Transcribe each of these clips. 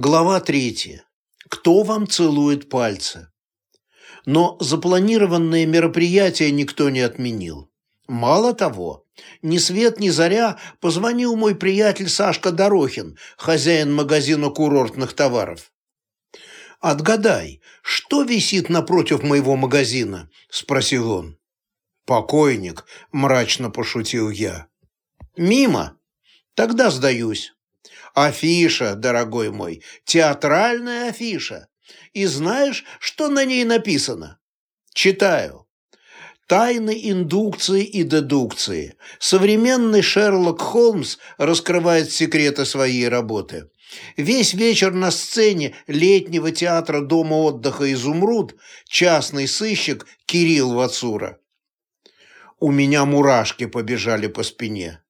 Глава третья. Кто вам целует пальцы? Но запланированное мероприятие никто не отменил. Мало того, ни свет ни заря позвонил мой приятель Сашка Дорохин, хозяин магазина курортных товаров. «Отгадай, что висит напротив моего магазина?» – спросил он. «Покойник», – мрачно пошутил я. «Мимо. Тогда сдаюсь». Афиша, дорогой мой, театральная афиша. И знаешь, что на ней написано? Читаю. Тайны индукции и дедукции. Современный Шерлок Холмс раскрывает секреты своей работы. Весь вечер на сцене летнего театра Дома отдыха «Изумруд» частный сыщик Кирилл Вацура. У меня мурашки побежали по спине.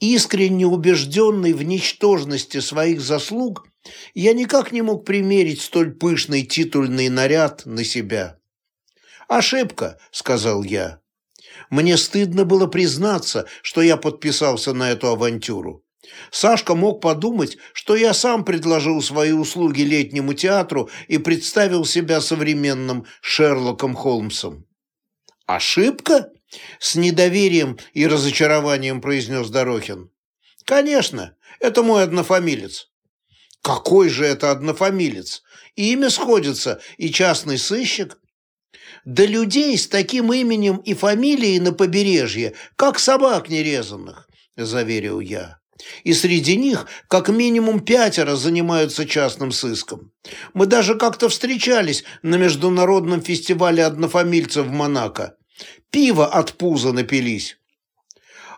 Искренне убежденный в ничтожности своих заслуг, я никак не мог примерить столь пышный титульный наряд на себя. «Ошибка», — сказал я. Мне стыдно было признаться, что я подписался на эту авантюру. Сашка мог подумать, что я сам предложил свои услуги летнему театру и представил себя современным Шерлоком Холмсом. «Ошибка?» С недоверием и разочарованием произнес Дорохин. Конечно, это мой однофамилец. Какой же это однофамилец? Имя сходится, и частный сыщик. Да людей с таким именем и фамилией на побережье, как собак нерезанных, заверил я. И среди них как минимум пятеро занимаются частным сыском. Мы даже как-то встречались на международном фестивале однофамильцев в Монако. Пиво от пуза напились.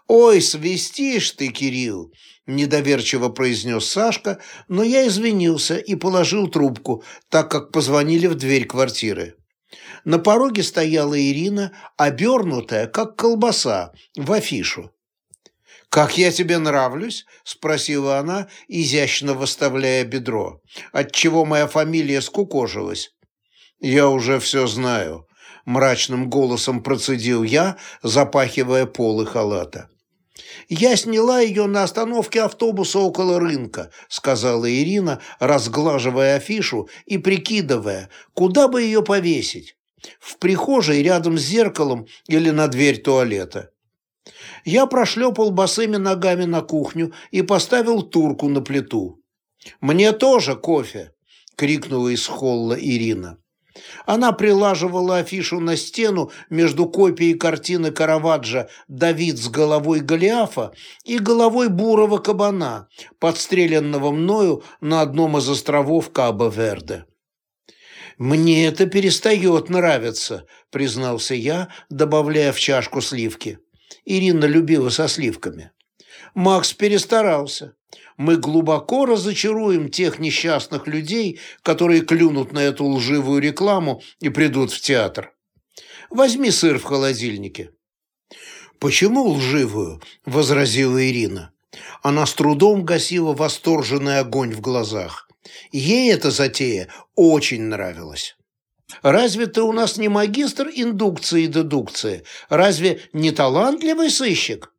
«Ой, свистишь ты, Кирилл!» – недоверчиво произнес Сашка, но я извинился и положил трубку, так как позвонили в дверь квартиры. На пороге стояла Ирина, обернутая, как колбаса, в афишу. «Как я тебе нравлюсь?» – спросила она, изящно выставляя бедро, отчего моя фамилия скукожилась. «Я уже все знаю», мрачным голосом процедил я, запахивая полы халата. «Я сняла ее на остановке автобуса около рынка», сказала Ирина, разглаживая афишу и прикидывая, куда бы ее повесить. В прихожей рядом с зеркалом или на дверь туалета. Я прошлепал босыми ногами на кухню и поставил турку на плиту. «Мне тоже кофе!» — крикнула из холла Ирина. Она прилаживала афишу на стену между копией картины Караваджо «Давид с головой Голиафа» и головой бурого кабана, подстреленного мною на одном из островов Кабо-Верде. «Мне это перестает нравиться», — признался я, добавляя в чашку сливки. Ирина любила со сливками. Макс перестарался мы глубоко разочаруем тех несчастных людей, которые клюнут на эту лживую рекламу и придут в театр. Возьми сыр в холодильнике». «Почему лживую?» – возразила Ирина. Она с трудом гасила восторженный огонь в глазах. Ей эта затея очень нравилась. «Разве ты у нас не магистр индукции и дедукции? Разве не талантливый сыщик?»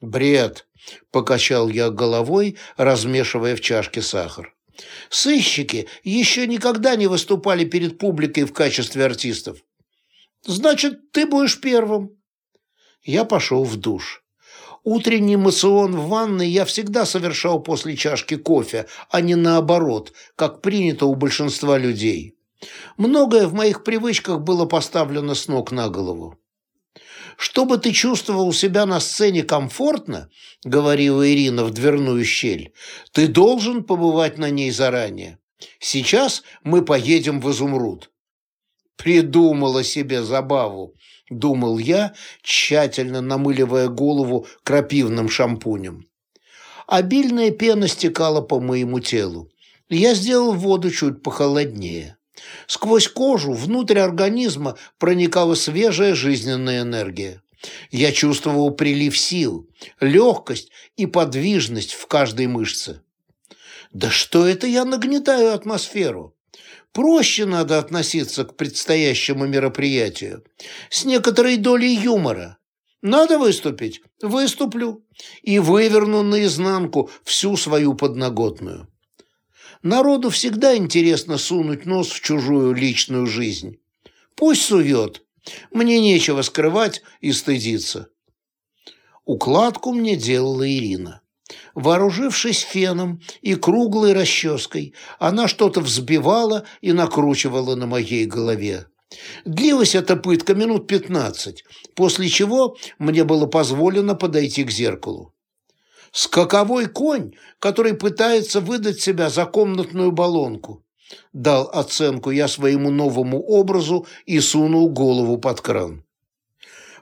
«Бред!» – покачал я головой, размешивая в чашке сахар. «Сыщики еще никогда не выступали перед публикой в качестве артистов. Значит, ты будешь первым». Я пошел в душ. Утренний мацион в ванной я всегда совершал после чашки кофе, а не наоборот, как принято у большинства людей. Многое в моих привычках было поставлено с ног на голову. Чтобы ты чувствовал себя на сцене комфортно, говорила Ирина в дверную щель, ты должен побывать на ней заранее. Сейчас мы поедем в Изумруд. Придумала себе забаву, думал я, тщательно намыливая голову крапивным шампунем. Обильная пена стекала по моему телу. Я сделал воду чуть похолоднее. Сквозь кожу внутрь организма проникала свежая жизненная энергия. Я чувствовал прилив сил, легкость и подвижность в каждой мышце. Да что это я нагнетаю атмосферу? Проще надо относиться к предстоящему мероприятию. С некоторой долей юмора. Надо выступить? Выступлю. И выверну наизнанку всю свою подноготную. Народу всегда интересно сунуть нос в чужую личную жизнь. Пусть сует. Мне нечего скрывать и стыдиться. Укладку мне делала Ирина. Вооружившись феном и круглой расческой, она что-то взбивала и накручивала на моей голове. Длилась эта пытка минут пятнадцать, после чего мне было позволено подойти к зеркалу. «Скаковой конь, который пытается выдать себя за комнатную баллонку», дал оценку я своему новому образу и сунул голову под кран.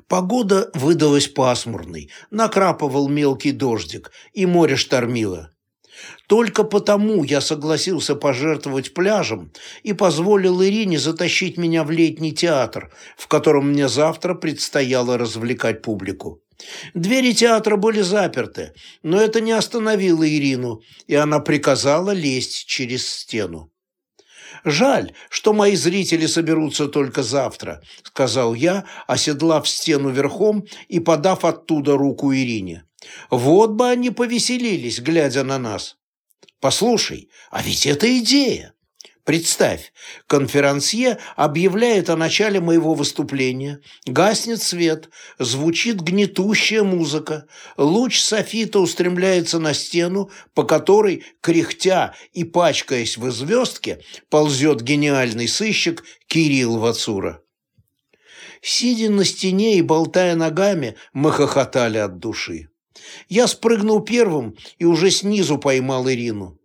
Погода выдалась пасмурной, накрапывал мелкий дождик, и море штормило. Только потому я согласился пожертвовать пляжем и позволил Ирине затащить меня в летний театр, в котором мне завтра предстояло развлекать публику. Двери театра были заперты, но это не остановило Ирину, и она приказала лезть через стену. «Жаль, что мои зрители соберутся только завтра», – сказал я, оседлав стену верхом и подав оттуда руку Ирине. «Вот бы они повеселились, глядя на нас». «Послушай, а ведь это идея!» Представь, конферансье объявляет о начале моего выступления, гаснет свет, звучит гнетущая музыка, луч софита устремляется на стену, по которой, кряхтя и пачкаясь в звездке, ползет гениальный сыщик Кирилл Вацура. Сидя на стене и болтая ногами, мы хохотали от души. Я спрыгнул первым и уже снизу поймал Ирину.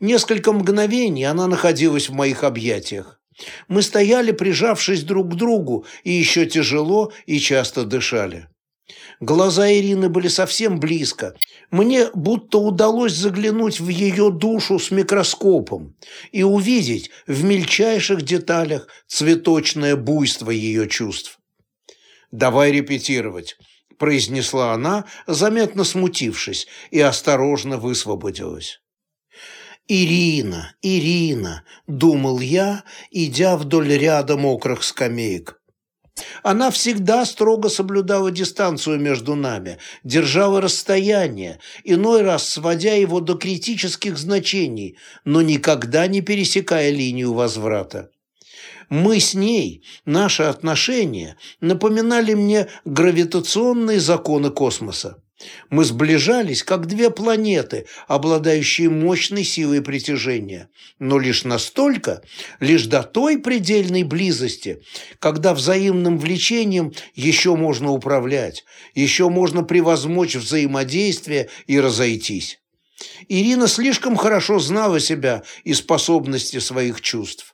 Несколько мгновений она находилась в моих объятиях. Мы стояли, прижавшись друг к другу, и еще тяжело и часто дышали. Глаза Ирины были совсем близко. Мне будто удалось заглянуть в ее душу с микроскопом и увидеть в мельчайших деталях цветочное буйство ее чувств. «Давай репетировать», – произнесла она, заметно смутившись, и осторожно высвободилась. «Ирина, Ирина!» – думал я, идя вдоль ряда мокрых скамеек. Она всегда строго соблюдала дистанцию между нами, держала расстояние, иной раз сводя его до критических значений, но никогда не пересекая линию возврата. Мы с ней, наши отношения, напоминали мне гравитационные законы космоса. Мы сближались, как две планеты, обладающие мощной силой притяжения, но лишь настолько, лишь до той предельной близости, когда взаимным влечением еще можно управлять, еще можно превозмочь взаимодействие и разойтись. Ирина слишком хорошо знала себя и способности своих чувств.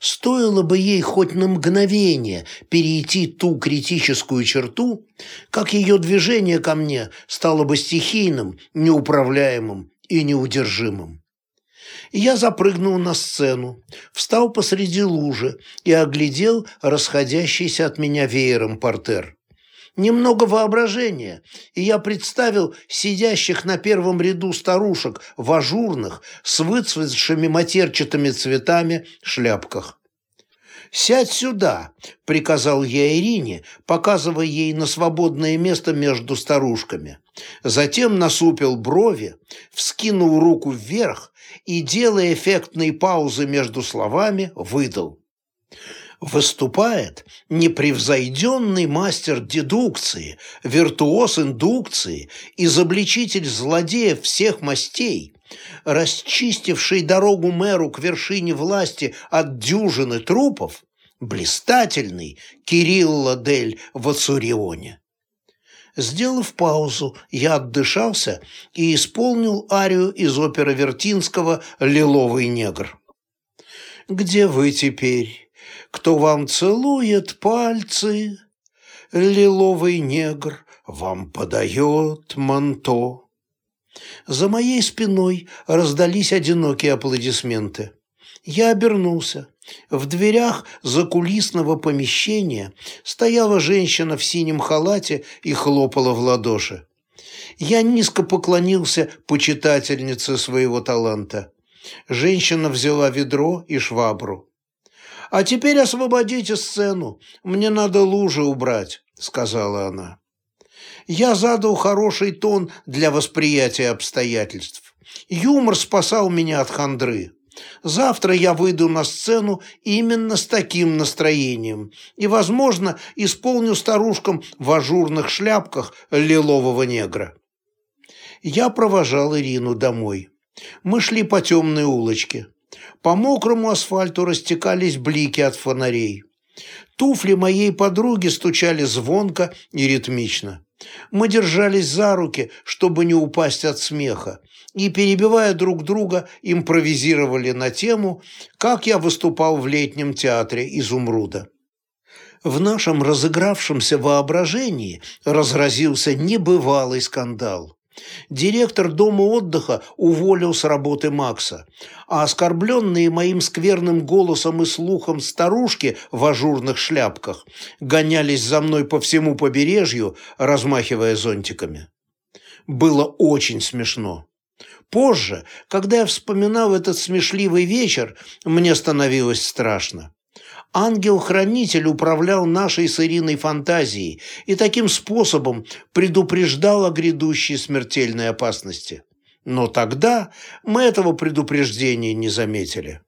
Стоило бы ей хоть на мгновение перейти ту критическую черту, как ее движение ко мне стало бы стихийным, неуправляемым и неудержимым. Я запрыгнул на сцену, встал посреди лужи и оглядел расходящийся от меня веером портер. Немного воображения, и я представил сидящих на первом ряду старушек в ажурных, с выцветшими матерчатыми цветами шляпках. «Сядь сюда», – приказал я Ирине, показывая ей на свободное место между старушками. Затем насупил брови, вскинул руку вверх и, делая эффектные паузы между словами, выдал выступает непревзойденный мастер дедукции, виртуоз индукции, изобличитель злодеев всех мастей, расчистивший дорогу мэру к вершине власти от дюжины трупов, блистательный Кирилло дель Вацурионе. Сделав паузу, я отдышался и исполнил арию из оперы Вертинского «Лиловый негр». «Где вы теперь?» кто вам целует пальцы, лиловый негр вам подает манто. За моей спиной раздались одинокие аплодисменты. Я обернулся. В дверях закулисного помещения стояла женщина в синем халате и хлопала в ладоши. Я низко поклонился почитательнице своего таланта. Женщина взяла ведро и швабру. «А теперь освободите сцену, мне надо лужи убрать», — сказала она. Я задал хороший тон для восприятия обстоятельств. Юмор спасал меня от хандры. Завтра я выйду на сцену именно с таким настроением и, возможно, исполню старушкам в ажурных шляпках лилового негра. Я провожал Ирину домой. Мы шли по темной улочке. По мокрому асфальту растекались блики от фонарей. Туфли моей подруги стучали звонко и ритмично. Мы держались за руки, чтобы не упасть от смеха, и, перебивая друг друга, импровизировали на тему, как я выступал в летнем театре «Изумруда». В нашем разыгравшемся воображении разразился небывалый скандал. Директор дома отдыха уволил с работы Макса, а оскорбленные моим скверным голосом и слухом старушки в ажурных шляпках гонялись за мной по всему побережью, размахивая зонтиками. Было очень смешно. Позже, когда я вспоминал этот смешливый вечер, мне становилось страшно. Ангел-хранитель управлял нашей с Ириной фантазией и таким способом предупреждал о грядущей смертельной опасности. Но тогда мы этого предупреждения не заметили.